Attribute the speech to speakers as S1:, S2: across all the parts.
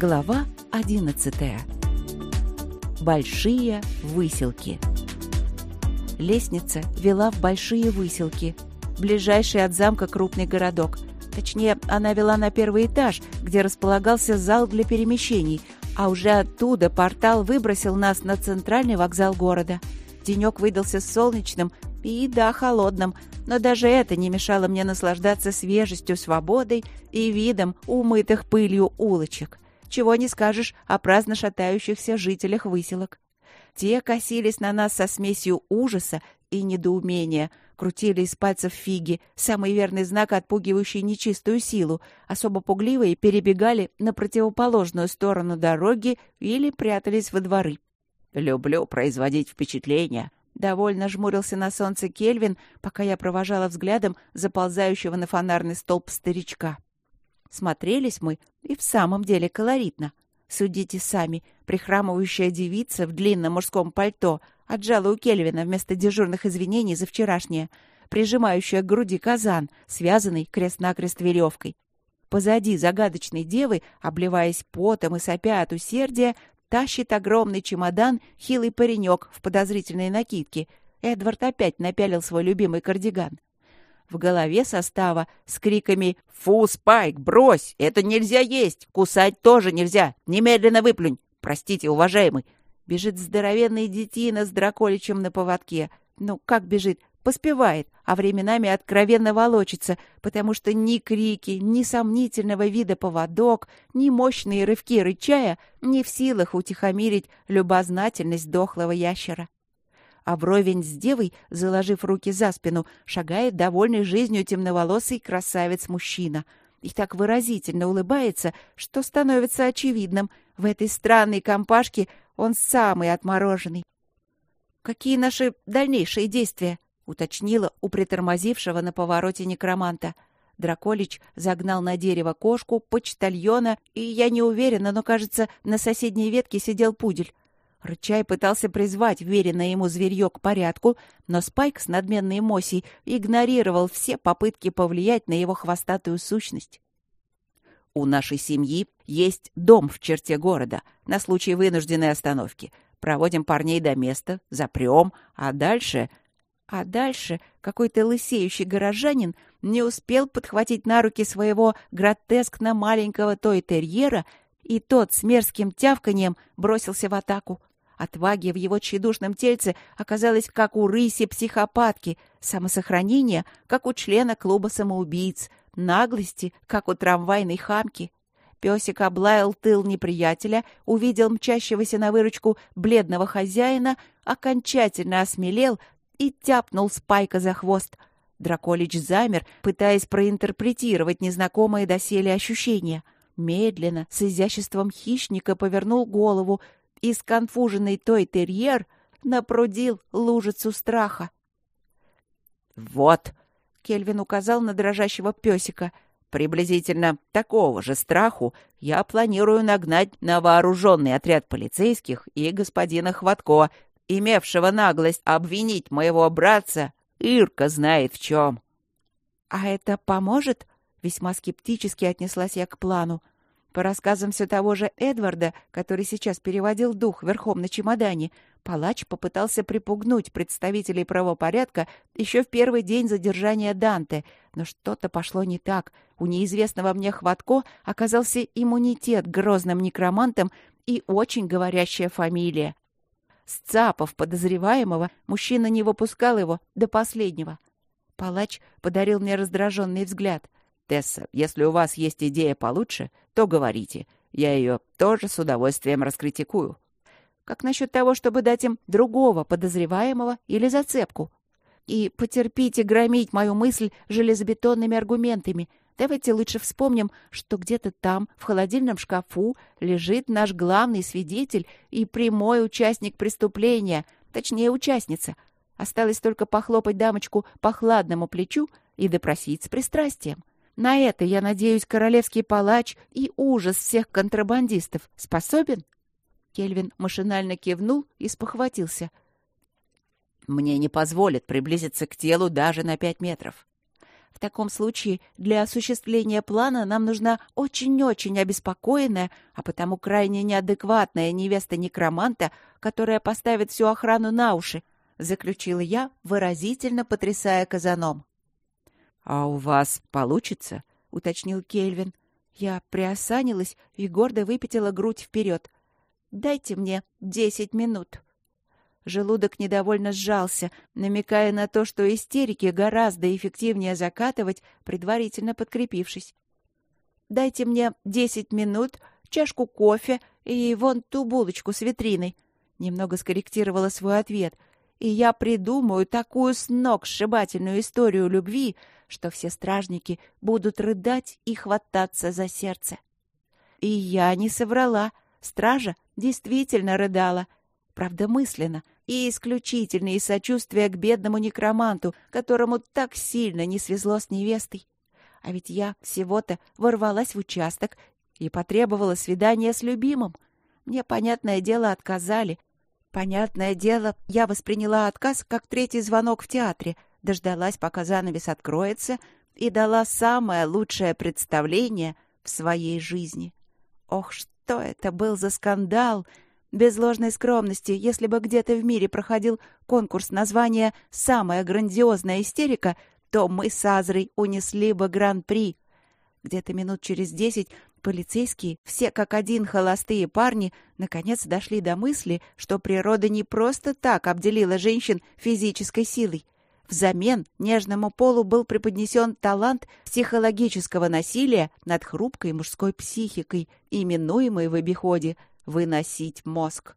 S1: Глава 11. Большие выселки. Лестница вела в большие выселки, ближайший от замка крупный городок. Точнее, она вела на первый этаж, где располагался зал для перемещений, а уже оттуда портал выбросил нас на центральный вокзал города. Денек выдался солнечным и, да, холодным, но даже это не мешало мне наслаждаться свежестью, свободой и видом умытых пылью улочек. Чего не скажешь о праздно шатающихся жителях выселок. Те косились на нас со смесью ужаса и недоумения, крутили из пальцев фиги, самый верный знак, отпугивающий нечистую силу, особо пугливые перебегали на противоположную сторону дороги или прятались во дворы. «Люблю производить впечатление», — довольно жмурился на солнце Кельвин, пока я провожала взглядом заползающего на фонарный столб старичка. Смотрелись мы и в самом деле колоритно. Судите сами, прихрамывающая девица в длинном мужском пальто отжала у Кельвина вместо дежурных извинений за вчерашнее, прижимающая к груди казан, связанный крест-накрест веревкой. Позади загадочной девы, обливаясь потом и сопя от усердия, тащит огромный чемодан хилый паренек в подозрительной накидке. Эдвард опять напялил свой любимый кардиган. В голове состава с криками «Фу, Спайк, брось! Это нельзя есть! Кусать тоже нельзя! Немедленно выплюнь! Простите, уважаемый!» Бежит здоровенный детина с драколичем на поводке. Ну, как бежит? Поспевает, а временами откровенно волочится, потому что ни крики, ни сомнительного вида поводок, ни мощные рывки рычая не в силах утихомирить любознательность дохлого ящера а вровень с девой, заложив руки за спину, шагает довольный жизнью темноволосый красавец-мужчина. И так выразительно улыбается, что становится очевидным. В этой странной компашке он самый отмороженный. «Какие наши дальнейшие действия?» — уточнила у притормозившего на повороте некроманта. Драколич загнал на дерево кошку, почтальона, и я не уверена, но, кажется, на соседней ветке сидел пудель. Рычай пытался призвать веренное ему зверье к порядку, но Спайк с надменной эмоцией игнорировал все попытки повлиять на его хвостатую сущность. «У нашей семьи есть дом в черте города на случай вынужденной остановки. Проводим парней до места, запрем, а дальше...» А дальше какой-то лысеющий горожанин не успел подхватить на руки своего гротескно маленького той-терьера, и тот с мерзким тявканьем бросился в атаку. Отваги в его тщедушном тельце оказалось как у рыси-психопатки, самосохранение, как у члена клуба самоубийц, наглости, как у трамвайной хамки. Песик облаял тыл неприятеля, увидел мчащегося на выручку бледного хозяина, окончательно осмелел и тяпнул Спайка за хвост. Драколич замер, пытаясь проинтерпретировать незнакомые доселе ощущения. Медленно, с изяществом хищника, повернул голову, и сконфуженный той терьер напрудил лужицу страха. «Вот!» — Кельвин указал на дрожащего песика. «Приблизительно такого же страху я планирую нагнать на вооруженный отряд полицейских и господина Хватко, имевшего наглость обвинить моего братца, Ирка знает в чем». «А это поможет?» — весьма скептически отнеслась я к плану. По рассказам все того же Эдварда, который сейчас переводил дух верхом на чемодане, палач попытался припугнуть представителей правопорядка еще в первый день задержания Данте, но что-то пошло не так. У неизвестного мне Хватко оказался иммунитет грозным некромантам и очень говорящая фамилия. Сцапав подозреваемого, мужчина не выпускал его до последнего. Палач подарил мне раздраженный взгляд — Тесса, если у вас есть идея получше, то говорите. Я ее тоже с удовольствием раскритикую. Как насчет того, чтобы дать им другого подозреваемого или зацепку? И потерпите громить мою мысль железобетонными аргументами. Давайте лучше вспомним, что где-то там, в холодильном шкафу, лежит наш главный свидетель и прямой участник преступления, точнее, участница. Осталось только похлопать дамочку по хладному плечу и допросить с пристрастием. На это, я надеюсь, королевский палач и ужас всех контрабандистов способен?» Кельвин машинально кивнул и спохватился. «Мне не позволят приблизиться к телу даже на пять метров. В таком случае для осуществления плана нам нужна очень-очень обеспокоенная, а потому крайне неадекватная невеста некроманта, которая поставит всю охрану на уши, заключила я, выразительно потрясая казаном.
S2: «А у вас получится?» — уточнил Кельвин.
S1: Я приосанилась и гордо выпятила грудь вперед. «Дайте мне десять минут». Желудок недовольно сжался, намекая на то, что истерики гораздо эффективнее закатывать, предварительно подкрепившись. «Дайте мне десять минут, чашку кофе и вон ту булочку с витриной», — немного скорректировала свой ответ. «И я придумаю такую сногсшибательную историю любви, что все стражники будут рыдать и хвататься за сердце». И я не соврала. Стража действительно рыдала — правда мысленно, и исключительно из сочувствия к бедному некроманту, которому так сильно не свезло с невестой. А ведь я всего-то ворвалась в участок и потребовала свидания с любимым. Мне, понятное дело, отказали. Понятное дело, я восприняла отказ как третий звонок в театре, дождалась, пока занавес откроется, и дала самое лучшее представление в своей жизни. Ох, что это был за скандал! Без ложной скромности, если бы где-то в мире проходил конкурс названия «Самая грандиозная истерика», то мы с Азрой унесли бы гран-при. Где-то минут через десять полицейские, все как один холостые парни, наконец дошли до мысли, что природа не просто так обделила женщин физической силой. Взамен нежному полу был преподнесен талант психологического насилия над хрупкой мужской психикой, именуемой в обиходе выносить мозг.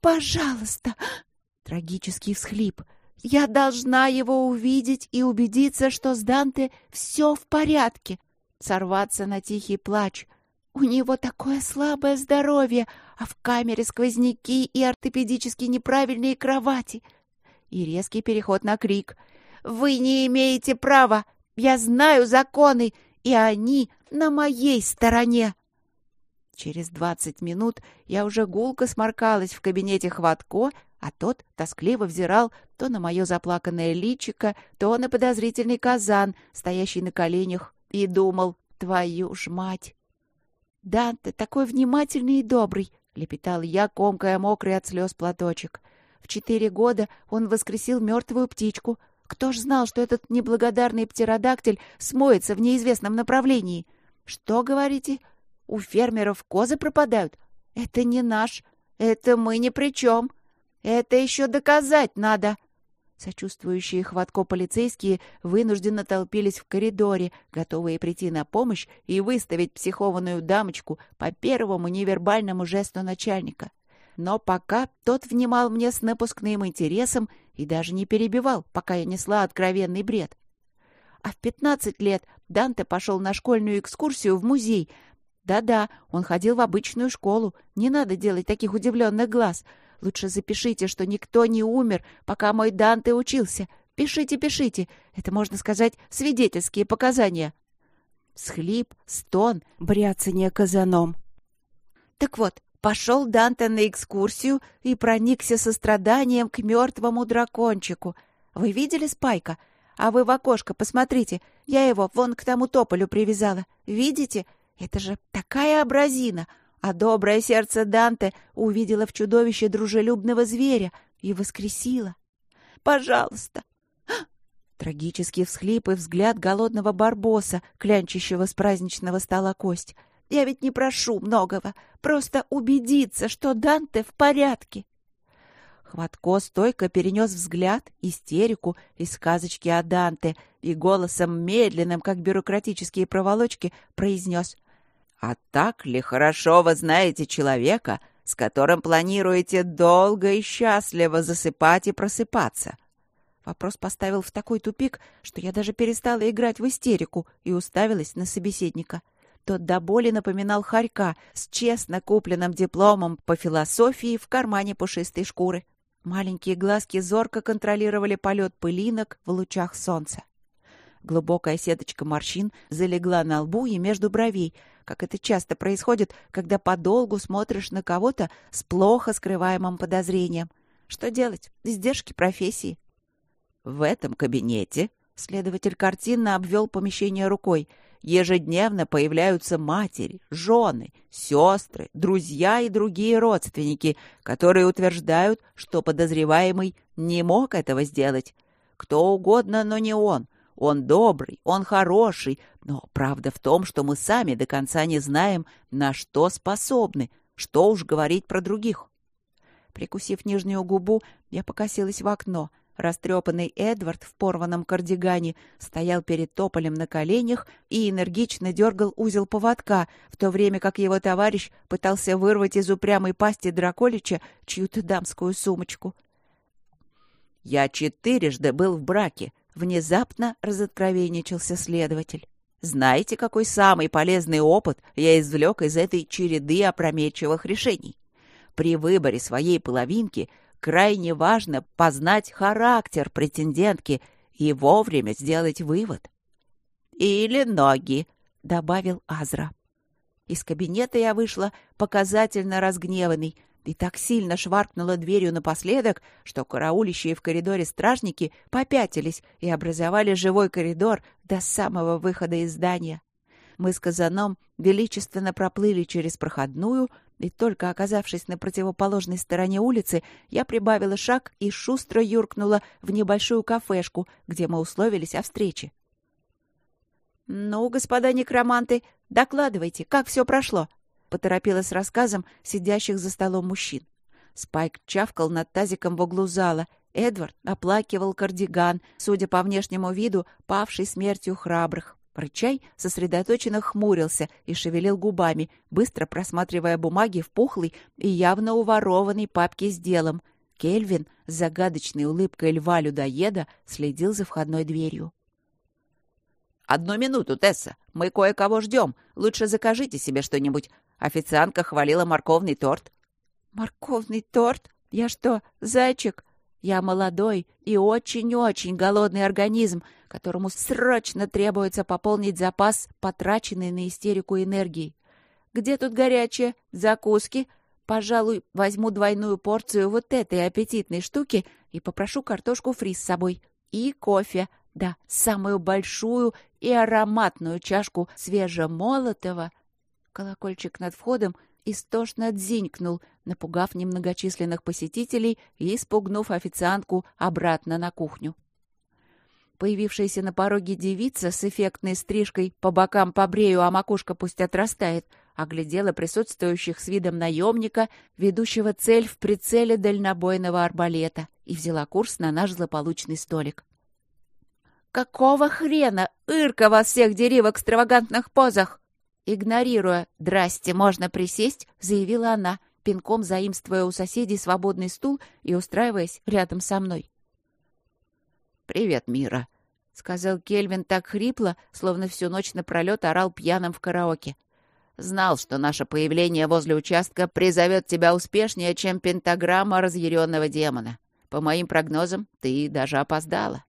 S1: «Пожалуйста!» — трагический всхлип. «Я должна его увидеть и убедиться, что с Данте все в порядке!» Сорваться на тихий плач. «У него такое слабое здоровье, а в камере сквозняки и ортопедически неправильные кровати!» И резкий переход на крик. «Вы не имеете права! Я знаю законы, и они на моей стороне!» Через двадцать минут я уже гулко сморкалась в кабинете Хватко, а тот тоскливо взирал то на мое заплаканное личико, то на подозрительный казан, стоящий на коленях, и думал, твою ж мать! «Данте такой внимательный и добрый!» — лепетал я, комкая мокрый от слез платочек. В четыре года он воскресил мертвую птичку. Кто ж знал, что этот неблагодарный птеродактиль смоется в неизвестном направлении? Что, говорите, у фермеров козы пропадают. Это не наш. Это мы ни при чем. Это еще доказать надо. Сочувствующие хватко полицейские вынужденно толпились в коридоре, готовые прийти на помощь и выставить психованную дамочку по первому невербальному жесту начальника. Но пока тот внимал мне с напускным интересом и даже не перебивал, пока я несла откровенный бред. А в пятнадцать лет Данте пошел на школьную экскурсию в музей, да-да, он ходил в обычную школу. Не надо делать таких удивленных глаз. Лучше запишите, что никто не умер, пока мой Данте учился. Пишите, пишите. Это, можно сказать, свидетельские показания. Схлип, стон, бряцание казаном. Так вот, пошел Данте на экскурсию и проникся состраданием к мертвому дракончику. Вы видели Спайка? А вы в окошко посмотрите. Я его вон к тому тополю привязала. Видите? — это же такая образина! А доброе сердце Данте увидело в чудовище дружелюбного зверя и воскресило. «Пожалуйста!» Трагический всхлип и взгляд голодного барбоса, клянчащего с праздничного стола кость. «Я ведь не прошу многого, просто убедиться, что Данте в порядке!» Хватко стойко перенес взгляд, истерику из сказочки о Данте и голосом медленным, как бюрократические проволочки, произнес — а так ли хорошо вы знаете человека, с которым планируете долго и счастливо засыпать и просыпаться? Вопрос поставил в такой тупик, что я даже перестала играть в истерику и уставилась на собеседника. Тот до боли напоминал хорька с честно купленным дипломом по философии в кармане пушистой шкуры. Маленькие глазки зорко контролировали полет пылинок в лучах солнца. Глубокая сеточка морщин залегла на лбу и между бровей, как это часто происходит, когда подолгу смотришь на кого-то с плохо скрываемым подозрением. Что делать? Издержки профессии.
S2: В этом кабинете
S1: Следователь картинно обвел помещение рукой. Ежедневно появляются матери, жены, сестры, друзья и другие родственники, которые утверждают, что подозреваемый не мог этого сделать. Кто угодно, но не он. Он добрый, он хороший, но правда в том, что мы сами до конца не знаем, на что способны, что уж говорить про других. Прикусив нижнюю губу, я покосилась в окно. Растрепанный Эдвард в порванном кардигане стоял перед тополем на коленях и энергично дергал узел поводка, в то время как его товарищ пытался вырвать из упрямой пасти Драколича чью-то дамскую сумочку. «Я четырежды был в браке», — внезапно разоткровенничался следователь. «Знаете, какой самый полезный опыт я извлек из этой череды опрометчивых решений? При выборе своей половинки — крайне важно познать характер претендентки и вовремя сделать вывод. «Или ноги», — добавил Азра. Из кабинета я вышла показательно разгневанный и так сильно шваркнула дверью напоследок, что караулищие в коридоре стражники попятились и образовали живой коридор до самого выхода из здания. Мы с Казаном величественно проплыли через проходную, и только оказавшись на противоположной стороне улицы, я прибавила шаг и шустро юркнула в небольшую кафешку, где мы условились о встрече. «Ну, господа некроманты, докладывайте, как все прошло?» — поторопила с рассказом сидящих за столом мужчин. Спайк чавкал над тазиком в углу зала. Эдвард оплакивал кардиган, судя по внешнему виду, павший смертью храбрых. Рычай сосредоточенно хмурился и шевелил губами, быстро просматривая бумаги в пухлой и явно уворованной папке с делом. Кельвин с загадочной улыбкой льва-людоеда следил за входной дверью. «Одну минуту, Тесса. Мы кое-кого ждем. Лучше закажите себе что-нибудь. Официантка хвалила морковный торт». «Морковный торт? Я что, зайчик?» Я молодой и очень-очень голодный организм, которому срочно требуется пополнить запас, потраченный на истерику энергии. Где тут горячее? Закуски? Пожалуй, возьму двойную порцию вот этой аппетитной штуки и попрошу картошку фри с собой. И кофе. Да, самую большую и ароматную чашку свежемолотого. Колокольчик над входом истошно дзинькнул, напугав немногочисленных посетителей и испугнув официантку обратно на кухню. Появившаяся на пороге девица с эффектной стрижкой по бокам побрею, а макушка пусть отрастает, оглядела присутствующих с видом наемника, ведущего цель в прицеле дальнобойного арбалета, и взяла курс на наш злополучный столик. «Какого хрена? Ирка вас всех дери в экстравагантных позах!» Игнорируя «Здрасте, можно присесть», заявила она, пинком заимствуя у соседей свободный стул и устраиваясь рядом со мной. «Привет, Мира», — сказал Кельвин так хрипло, словно всю ночь напролет орал пьяным в караоке. «Знал, что наше появление возле участка призовет тебя успешнее, чем пентаграмма разъяренного демона. По моим прогнозам, ты даже опоздала».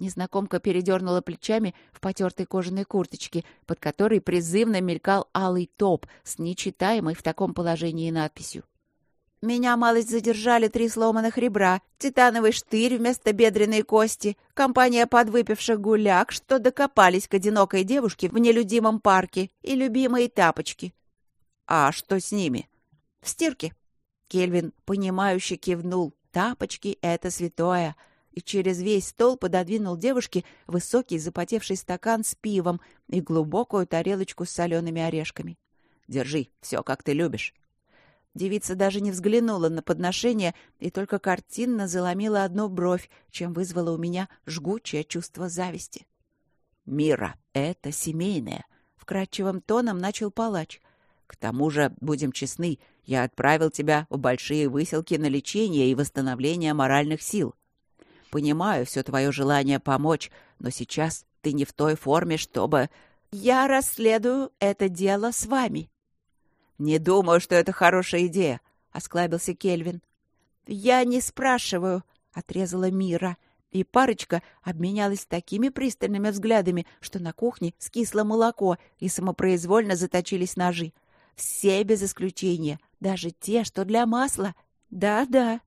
S1: Незнакомка передернула плечами в потертой кожаной курточке, под которой призывно мелькал алый топ с нечитаемой в таком положении надписью. «Меня малость задержали три сломанных ребра, титановый штырь вместо бедренной кости, компания подвыпивших гуляк, что докопались к одинокой девушке в нелюдимом парке, и любимые тапочки». «А что с ними?» «В стирке». Кельвин, понимающе кивнул. «Тапочки — это святое» и через весь стол пододвинул девушке высокий запотевший стакан с пивом и глубокую тарелочку с солеными орешками. «Держи, все как ты любишь». Девица даже не взглянула на подношение и только картинно заломила одну бровь, чем вызвала у меня жгучее чувство зависти. «Мира, это семейное», — вкрадчивым тоном начал палач. «К тому же, будем честны, я отправил тебя в большие выселки на лечение и восстановление моральных сил. Понимаю все твое желание помочь, но сейчас ты не в той форме, чтобы... Я расследую это дело с вами. Не думаю, что это хорошая идея, — осклабился Кельвин. Я не спрашиваю, — отрезала Мира. И парочка обменялась такими пристальными взглядами, что на кухне скисло молоко и самопроизвольно заточились ножи. Все без исключения, даже те, что для масла. Да-да.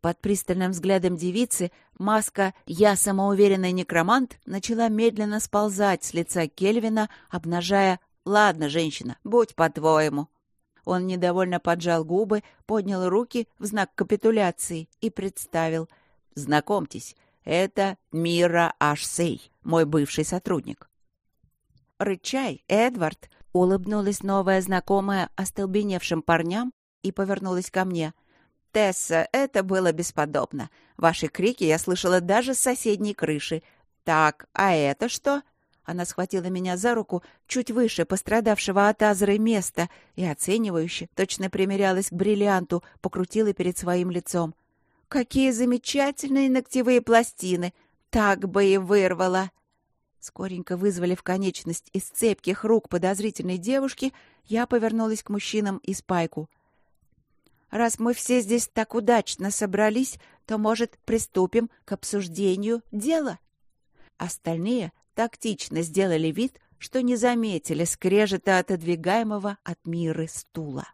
S1: Под пристальным взглядом девицы маска «Я самоуверенный некромант» начала медленно сползать с лица Кельвина, обнажая «Ладно, женщина, будь по-твоему». Он недовольно поджал губы, поднял руки в знак капитуляции и представил. «Знакомьтесь, это Мира Ашсей, мой бывший сотрудник». «Рычай, Эдвард!» — улыбнулась новая знакомая остолбеневшим парням и повернулась ко мне. «Тесса, это было бесподобно. Ваши крики я слышала даже с соседней крыши. Так, а это что?» Она схватила меня за руку чуть выше пострадавшего от азры места и оценивающе, точно примерялась к бриллианту, покрутила перед своим лицом. «Какие замечательные ногтевые пластины! Так бы и вырвала!» Скоренько вызвали в конечность из цепких рук подозрительной девушки, я повернулась к мужчинам и спайку — раз мы все здесь так удачно собрались, то, может, приступим к обсуждению дела?» Остальные тактично сделали вид, что не заметили скрежета отодвигаемого от мира стула.